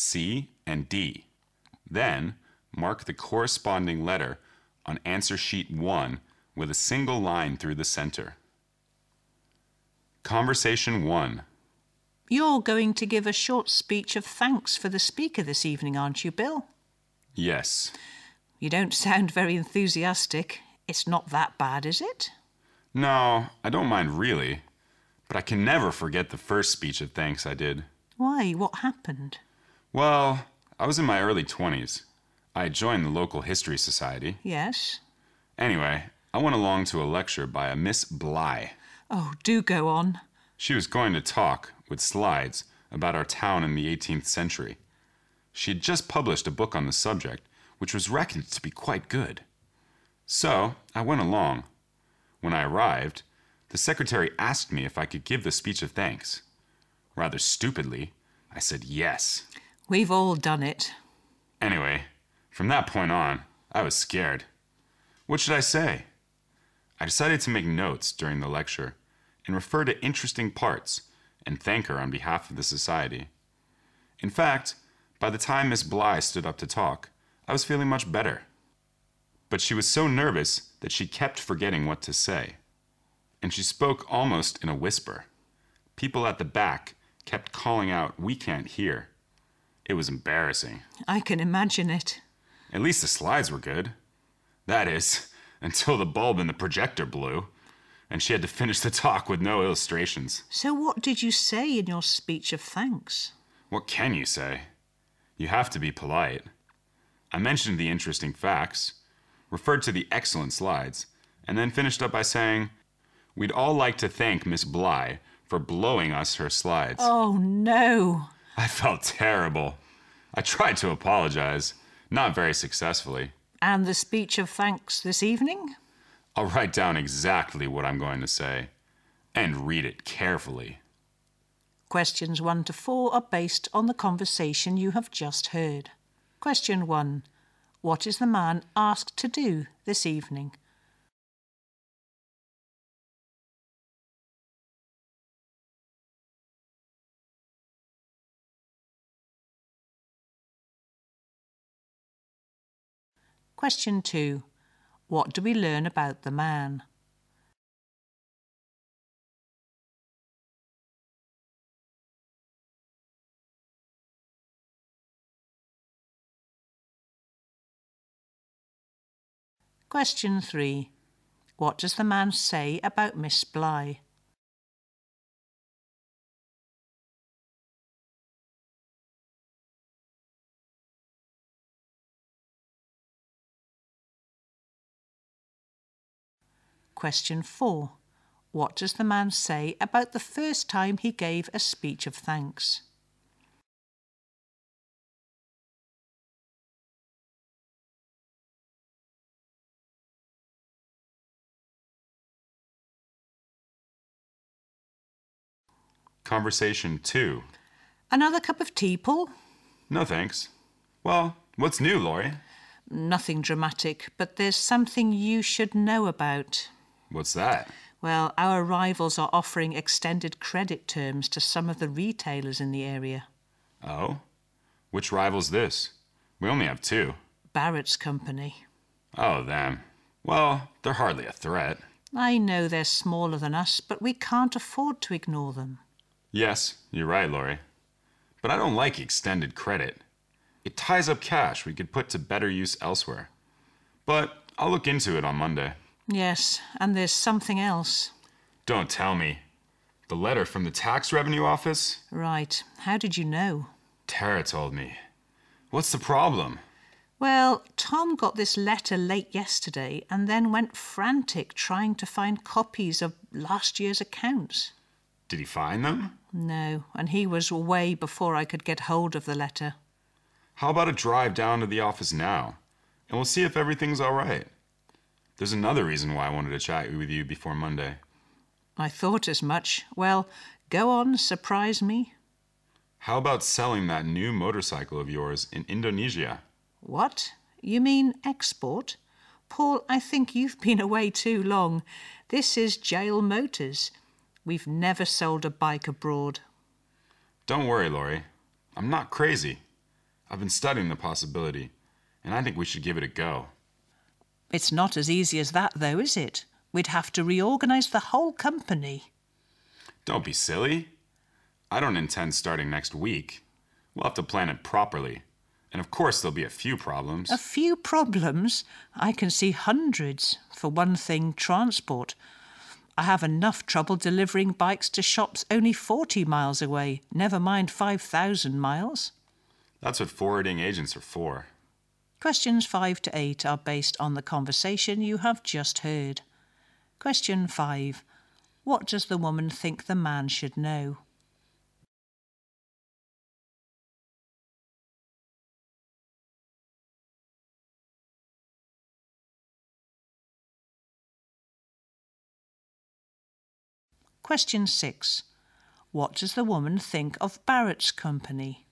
C, and D. Then, mark the corresponding letter on answer sheet 1 with a single line through the center. Conversation 1. You're going to give a short speech of thanks for the speaker this evening, aren't you, Bill? Yes. You don't sound very enthusiastic. It's not that bad, is it? No, I don't mind really, but I can never forget the first speech of thanks I did. Why? What happened? Well, I was in my early 20s. I joined the local history society. Yes. Anyway, I went along to a lecture by a Miss Bly. Oh, do go on. She was going to talk, with slides, about our town in the 18th century. She had just published a book on the subject, which was reckoned to be quite good. So, I went along. When I arrived, the secretary asked me if I could give the speech of thanks. Rather stupidly, I said yes. We've all done it. Anyway, from that point on, I was scared. What should I say? I decided to make notes during the lecture and refer to interesting parts and thank her on behalf of the society. In fact, by the time Miss Bly stood up to talk, I was feeling much better. But she was so nervous that she kept forgetting what to say. And she spoke almost in a whisper. People at the back kept calling out, We can't hear. It was embarrassing. I can imagine it. At least the slides were good. That is, until the bulb in the projector blew, and she had to finish the talk with no illustrations. So, what did you say in your speech of thanks? What can you say? You have to be polite. I mentioned the interesting facts, referred to the excellent slides, and then finished up by saying, We'd all like to thank Miss Bly for blowing us her slides. Oh, no. I felt terrible. I tried to apologize, not very successfully. And the speech of thanks this evening? I'll write down exactly what I'm going to say and read it carefully. Questions 1 to 4 are based on the conversation you have just heard. Question 1 What is the man asked to do this evening? Question 2 What do we learn about the man? Question 3 What does the man say about Miss Bly? Question 4 What does the man say about the first time he gave a speech of thanks? Conversation 2. Another cup of tea, Paul? No thanks. Well, what's new, Laurie? Nothing dramatic, but there's something you should know about. What's that? Well, our rivals are offering extended credit terms to some of the retailers in the area. Oh? Which rival's this? We only have two. Barrett's company. Oh, them. Well, they're hardly a threat. I know they're smaller than us, but we can't afford to ignore them. Yes, you're right, Laurie. But I don't like extended credit. It ties up cash we could put to better use elsewhere. But I'll look into it on Monday. Yes, and there's something else. Don't tell me. The letter from the tax revenue office? Right. How did you know? Tara told me. What's the problem? Well, Tom got this letter late yesterday and then went frantic trying to find copies of last year's accounts. Did he find them? No, and he was away before I could get hold of the letter. How about a drive down to the office now? And we'll see if everything's all right. There's another reason why I wanted to chat with you before Monday. I thought as much. Well, go on, surprise me. How about selling that new motorcycle of yours in Indonesia? What? You mean export? Paul, I think you've been away too long. This is Jail Motors. We've never sold a bike abroad. Don't worry, Laurie. I'm not crazy. I've been studying the possibility, and I think we should give it a go. It's not as easy as that, though, is it? We'd have to reorganize the whole company. Don't be silly. I don't intend starting next week. We'll have to plan it properly. And of course, there'll be a few problems. A few problems? I can see hundreds. For one thing, transport. I have enough trouble delivering bikes to shops only 40 miles away, never mind 5,000 miles. That's what forwarding agents are for. Questions 5 to 8 are based on the conversation you have just heard. Question 5. What does the woman think the man should know? Question 6. What does the woman think of Barrett's company?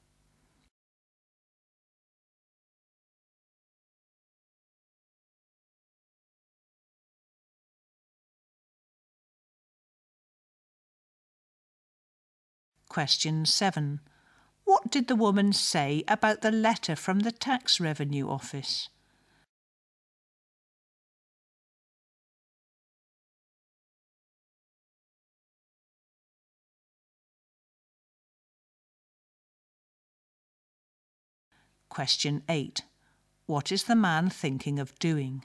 Question 7. What did the woman say about the letter from the Tax Revenue Office? Question 8. What is the man thinking of doing?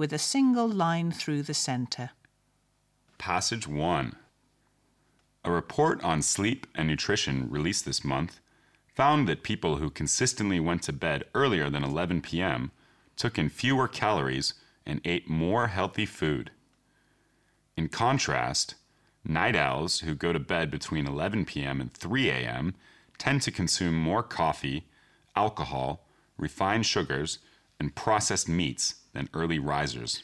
with a single line through the centre. Passage 1 A report on sleep and nutrition released this month found that people who consistently went to bed earlier than 11 p.m. took in fewer calories and ate more healthy food. In contrast, night owls who go to bed between 11 p.m. and 3 a.m. tend to consume more coffee, alcohol, refined sugars, and processed meats than early risers.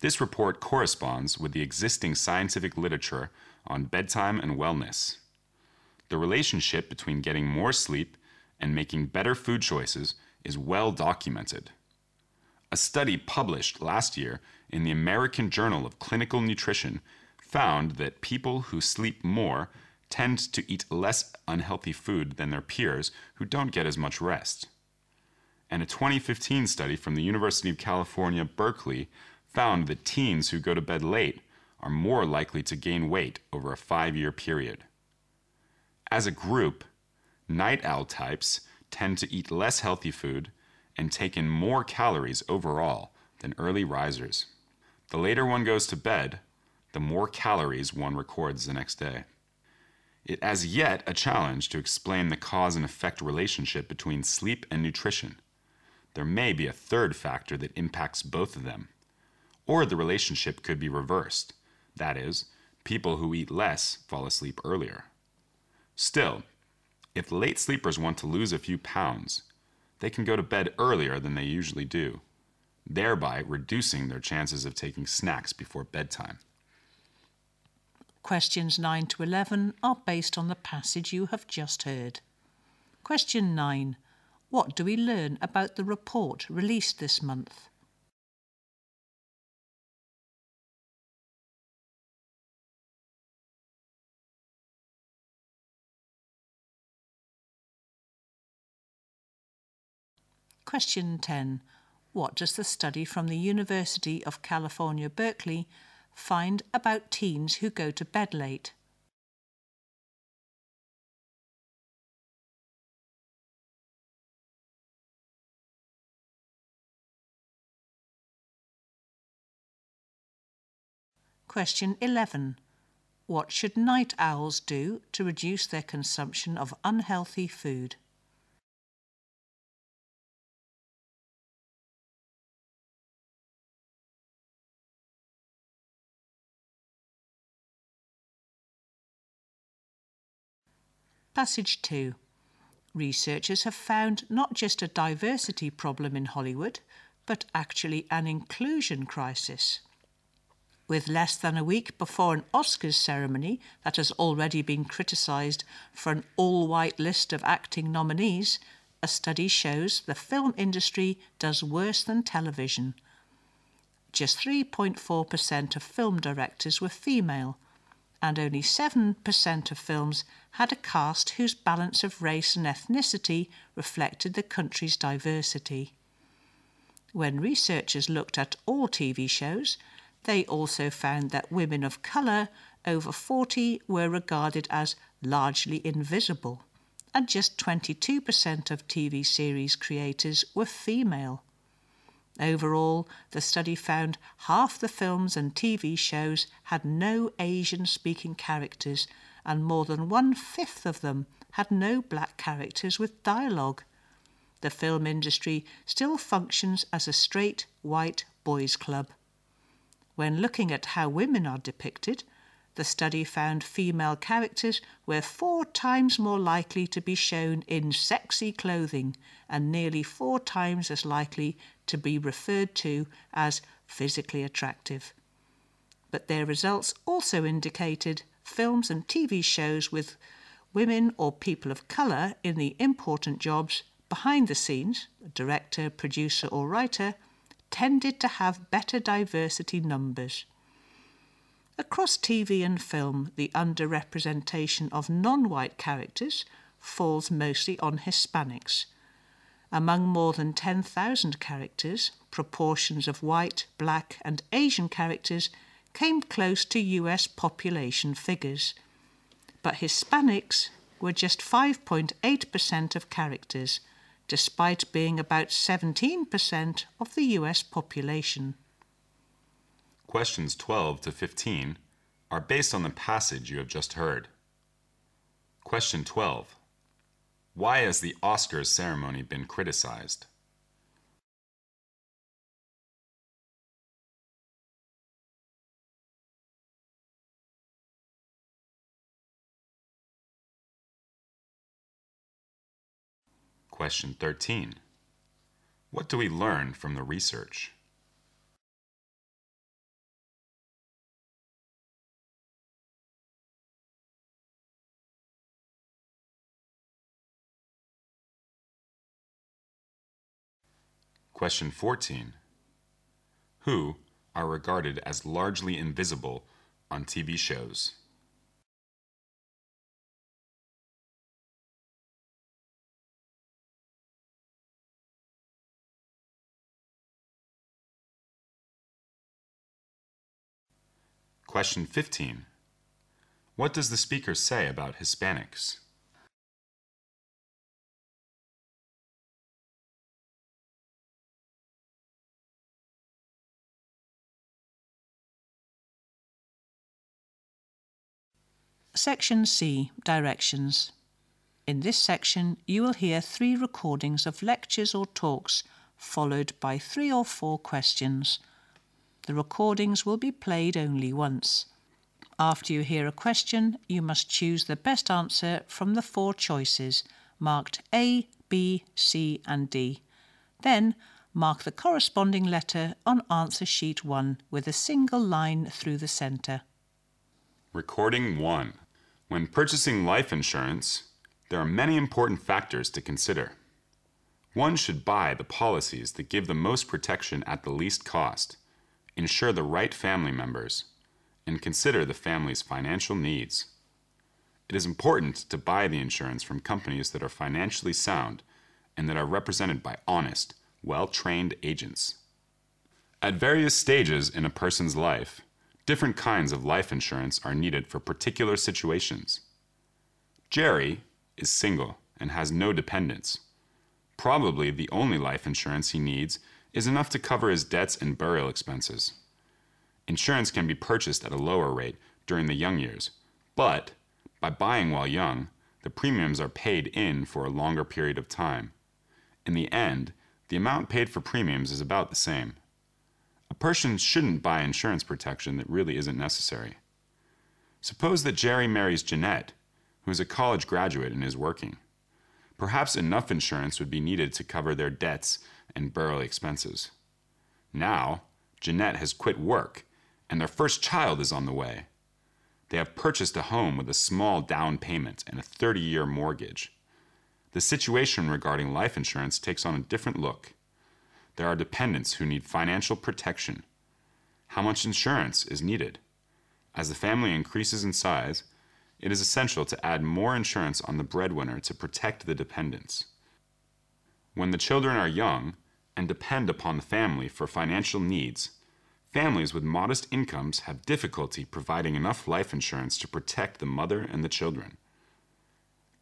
This report corresponds with the existing scientific literature on bedtime and wellness. The relationship between getting more sleep and making better food choices is well documented. A study published last year in the American Journal of Clinical Nutrition found that people who sleep more tend to eat less unhealthy food than their peers who don't get as much rest and a 2015 study from the University of California, Berkeley found that teens who go to bed late are more likely to gain weight over a five year period. As a group, night owl types tend to eat less healthy food and take in more calories overall than early risers. The later one goes to bed, the more calories one records the next day. It as yet a challenge to explain the cause and effect relationship between sleep and nutrition there may be a third factor that impacts both of them. Or the relationship could be reversed. That is, people who eat less fall asleep earlier. Still, if late sleepers want to lose a few pounds, they can go to bed earlier than they usually do, thereby reducing their chances of taking snacks before bedtime. Questions 9 to 11 are based on the passage you have just heard. Question 9. What do we learn about the report released this month? Question 10. What does the study from the University of California, Berkeley find about teens who go to bed late? Question 11. What should night owls do to reduce their consumption of unhealthy food? Passage 2. Researchers have found not just a diversity problem in Hollywood, but actually an inclusion crisis with less than a week before an Oscars ceremony that has already been criticised for an all white list of acting nominees, a study shows the film industry does worse than television. Just 3.4% of film directors were female, and only 7% of films had a cast whose balance of race and ethnicity reflected the country's diversity. When researchers looked at all TV shows, they also found that women of colour over 40 were regarded as largely invisible, and just 22% of TV series creators were female. Overall, the study found half the films and TV shows had no Asian speaking characters, and more than one fifth of them had no black characters with dialogue. The film industry still functions as a straight white boys' club. When looking at how women are depicted, the study found female characters were four times more likely to be shown in sexy clothing and nearly four times as likely to be referred to as physically attractive. But their results also indicated films and TV shows with women or people of colour in the important jobs behind the scenes, director, producer, or writer, tended to have better diversity numbers. Across TV and film, the underrepresentation of non white characters falls mostly on Hispanics. Among more than 10,000 characters, proportions of white, black, and Asian characters came close to US population figures. But Hispanics were just 5.8% of characters despite being about 17% of the US population. Questions 12 to 15 are based on the passage you have just heard. Question 12 Why has the Oscars ceremony been criticized? Question 13. What do we learn from the research? Question 14. Who are regarded as largely invisible on TV shows? Question 15. What does the speaker say about Hispanics? Section C Directions. In this section, you will hear three recordings of lectures or talks, followed by three or four questions. The recordings will be played only once. After you hear a question, you must choose the best answer from the four choices marked A, B, C, and D. Then mark the corresponding letter on answer sheet 1 with a single line through the centre. Recording 1. When purchasing life insurance, there are many important factors to consider. One should buy the policies that give the most protection at the least cost insure the right family members, and consider the family's financial needs. It is important to buy the insurance from companies that are financially sound and that are represented by honest, well trained agents. At various stages in a person's life, different kinds of life insurance are needed for particular situations. Jerry is single and has no dependents. Probably the only life insurance he needs is enough to cover his debts and burial expenses. Insurance can be purchased at a lower rate during the young years, but by buying while young, the premiums are paid in for a longer period of time. In the end, the amount paid for premiums is about the same. A person shouldn't buy insurance protection that really isn't necessary. Suppose that Jerry marries Jeanette, who is a college graduate and is working. Perhaps enough insurance would be needed to cover their debts and burial expenses. Now, Jeanette has quit work, and their first child is on the way. They have purchased a home with a small down payment and a 30 year mortgage. The situation regarding life insurance takes on a different look. There are dependents who need financial protection. How much insurance is needed? As the family increases in size, it is essential to add more insurance on the breadwinner to protect the dependents. When the children are young and depend upon the family for financial needs, families with modest incomes have difficulty providing enough life insurance to protect the mother and the children.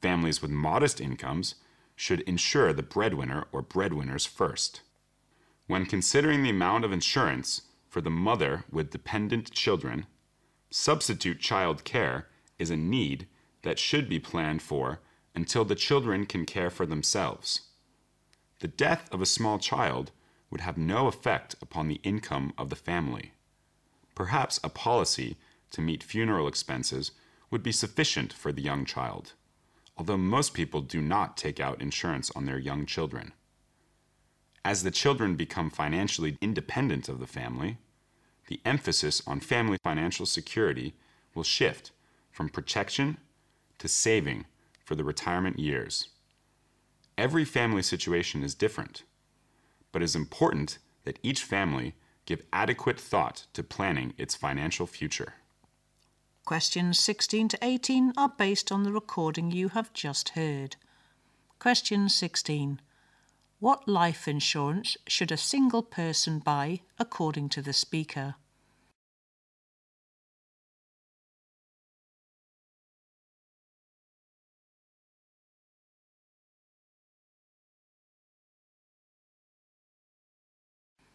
Families with modest incomes should insure the breadwinner or breadwinners first. When considering the amount of insurance for the mother with dependent children, substitute child care is a need that should be planned for until the children can care for themselves. The death of a small child would have no effect upon the income of the family. Perhaps a policy to meet funeral expenses would be sufficient for the young child, although most people do not take out insurance on their young children. As the children become financially independent of the family, the emphasis on family financial security will shift from protection to saving for the retirement years. Every family situation is different, but it is important that each family give adequate thought to planning its financial future. Questions 16 to 18 are based on the recording you have just heard. Question 16. What life insurance should a single person buy according to the speaker?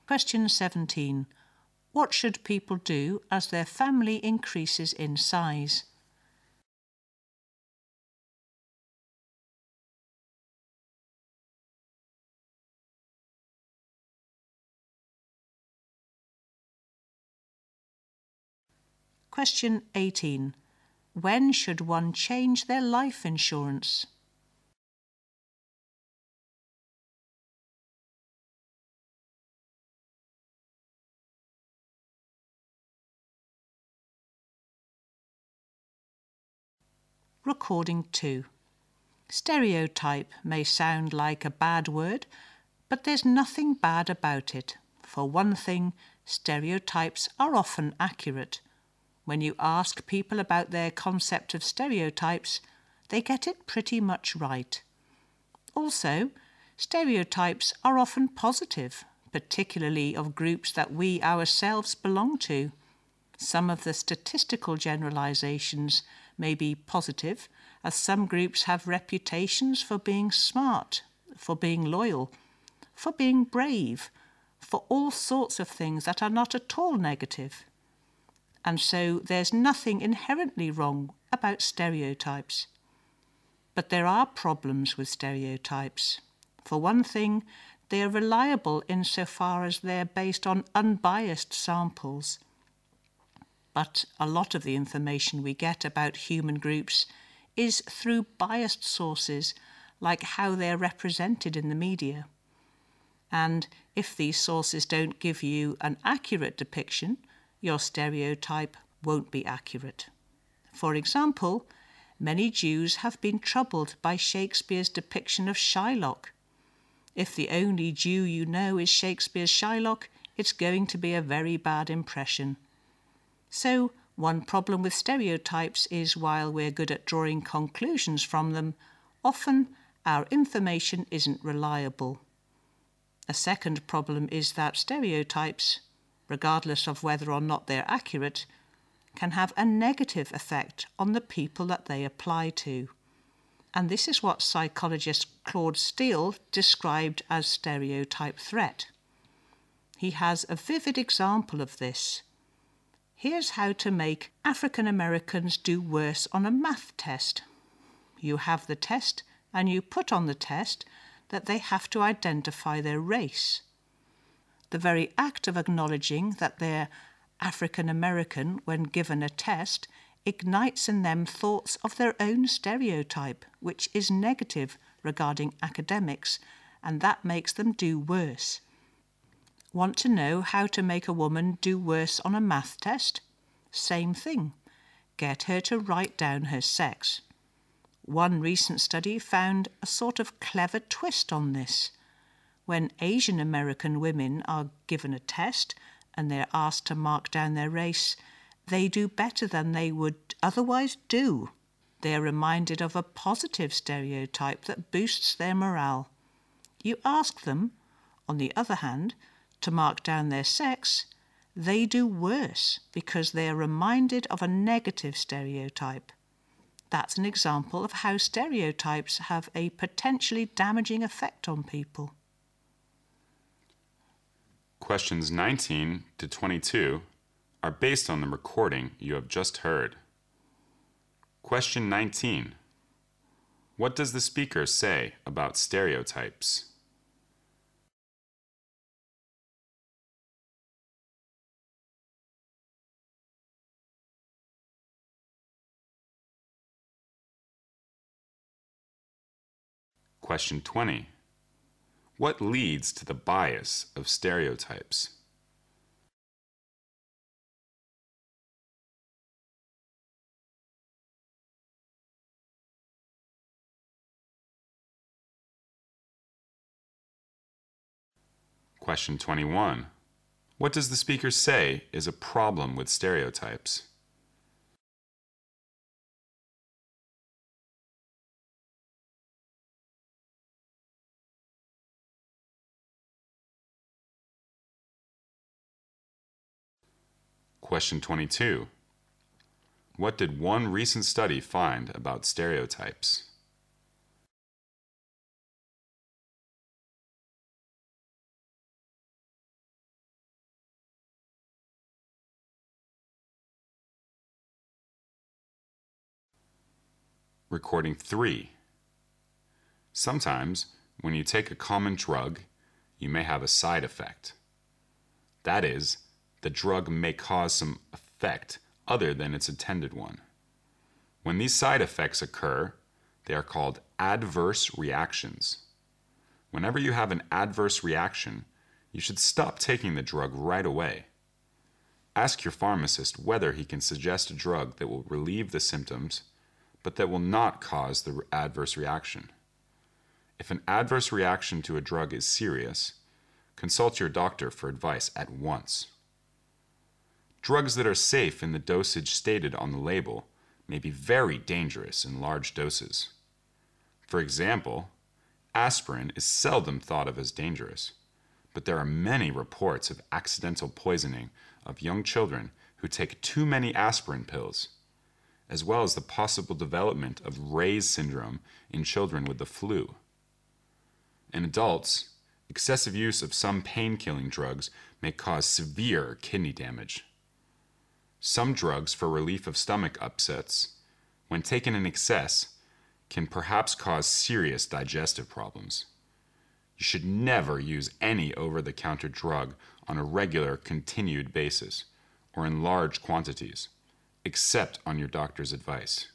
Question 17. What should people do as their family increases in size? Question 18. When should one change their life insurance? Recording 2. Stereotype may sound like a bad word, but there's nothing bad about it. For one thing, stereotypes are often accurate. When you ask people about their concept of stereotypes, they get it pretty much right. Also, stereotypes are often positive, particularly of groups that we ourselves belong to. Some of the statistical generalizations may be positive, as some groups have reputations for being smart, for being loyal, for being brave, for all sorts of things that are not at all negative. And so there's nothing inherently wrong about stereotypes. But there are problems with stereotypes. For one thing, they are reliable insofar as they're based on unbiased samples but a lot of the information we get about human groups is through biased sources like how they're represented in the media. And if these sources don't give you an accurate depiction, your stereotype won't be accurate. For example, many Jews have been troubled by Shakespeare's depiction of Shylock. If the only Jew you know is Shakespeare's Shylock, it's going to be a very bad impression. So, one problem with stereotypes is while we're good at drawing conclusions from them, often our information isn't reliable. A second problem is that stereotypes, regardless of whether or not they're accurate, can have a negative effect on the people that they apply to. And this is what psychologist Claude Steele described as stereotype threat. He has a vivid example of this. Here's how to make African Americans do worse on a math test. You have the test, and you put on the test that they have to identify their race. The very act of acknowledging that they're African American when given a test ignites in them thoughts of their own stereotype, which is negative regarding academics, and that makes them do worse. Want to know how to make a woman do worse on a math test? Same thing. Get her to write down her sex. One recent study found a sort of clever twist on this. When Asian American women are given a test and they're asked to mark down their race, they do better than they would otherwise do. They are reminded of a positive stereotype that boosts their morale. You ask them, on the other hand, to mark down their sex, they do worse because they are reminded of a negative stereotype. That's an example of how stereotypes have a potentially damaging effect on people. Questions 19 to 22 are based on the recording you have just heard. Question 19 What does the speaker say about stereotypes? Question 20. What leads to the bias of stereotypes? Question 21. What does the speaker say is a problem with stereotypes? Question 22. What did one recent study find about stereotypes? Recording 3. Sometimes, when you take a common drug, you may have a side effect. That is, the drug may cause some effect other than its intended one. When these side effects occur, they are called adverse reactions. Whenever you have an adverse reaction, you should stop taking the drug right away. Ask your pharmacist whether he can suggest a drug that will relieve the symptoms, but that will not cause the adverse reaction. If an adverse reaction to a drug is serious, consult your doctor for advice at once. Drugs that are safe in the dosage stated on the label may be very dangerous in large doses. For example, aspirin is seldom thought of as dangerous, but there are many reports of accidental poisoning of young children who take too many aspirin pills, as well as the possible development of Reye's syndrome in children with the flu. In adults, excessive use of some pain killing drugs may cause severe kidney damage. Some drugs for relief of stomach upsets, when taken in excess, can perhaps cause serious digestive problems. You should never use any over the counter drug on a regular, continued basis or in large quantities, except on your doctor's advice.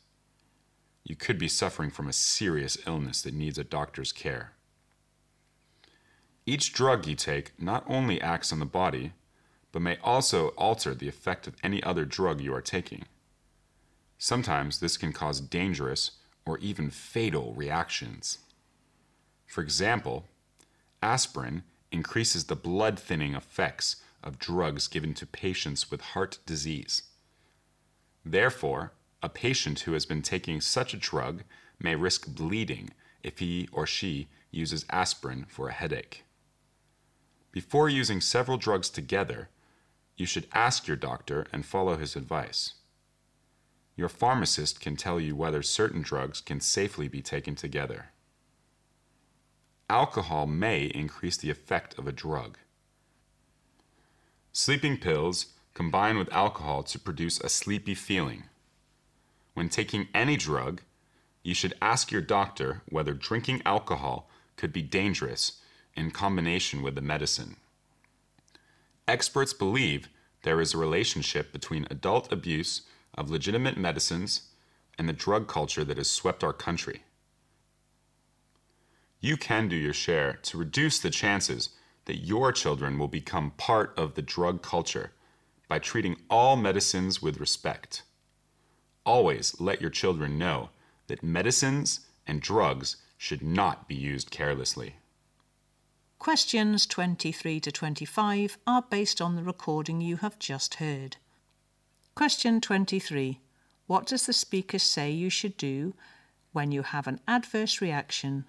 You could be suffering from a serious illness that needs a doctor's care. Each drug you take not only acts on the body, but may also alter the effect of any other drug you are taking. Sometimes this can cause dangerous or even fatal reactions. For example, aspirin increases the blood thinning effects of drugs given to patients with heart disease. Therefore, a patient who has been taking such a drug may risk bleeding if he or she uses aspirin for a headache. Before using several drugs together, you should ask your doctor and follow his advice. Your pharmacist can tell you whether certain drugs can safely be taken together. Alcohol may increase the effect of a drug. Sleeping pills combine with alcohol to produce a sleepy feeling. When taking any drug, you should ask your doctor whether drinking alcohol could be dangerous in combination with the medicine. Experts believe there is a relationship between adult abuse of legitimate medicines and the drug culture that has swept our country. You can do your share to reduce the chances that your children will become part of the drug culture by treating all medicines with respect. Always let your children know that medicines and drugs should not be used carelessly. Questions 23 to 25 are based on the recording you have just heard. Question 23. What does the speaker say you should do when you have an adverse reaction?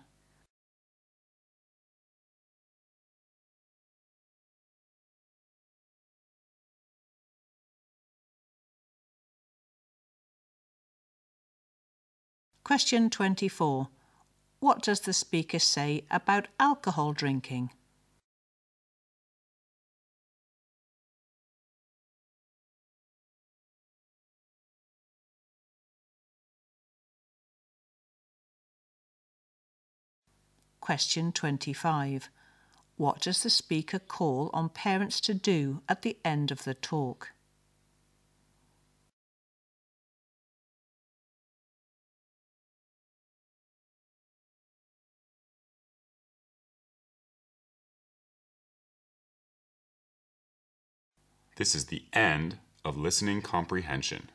Question 24. What does the speaker say about alcohol drinking? Question 25. What does the speaker call on parents to do at the end of the talk? This is the end of listening comprehension.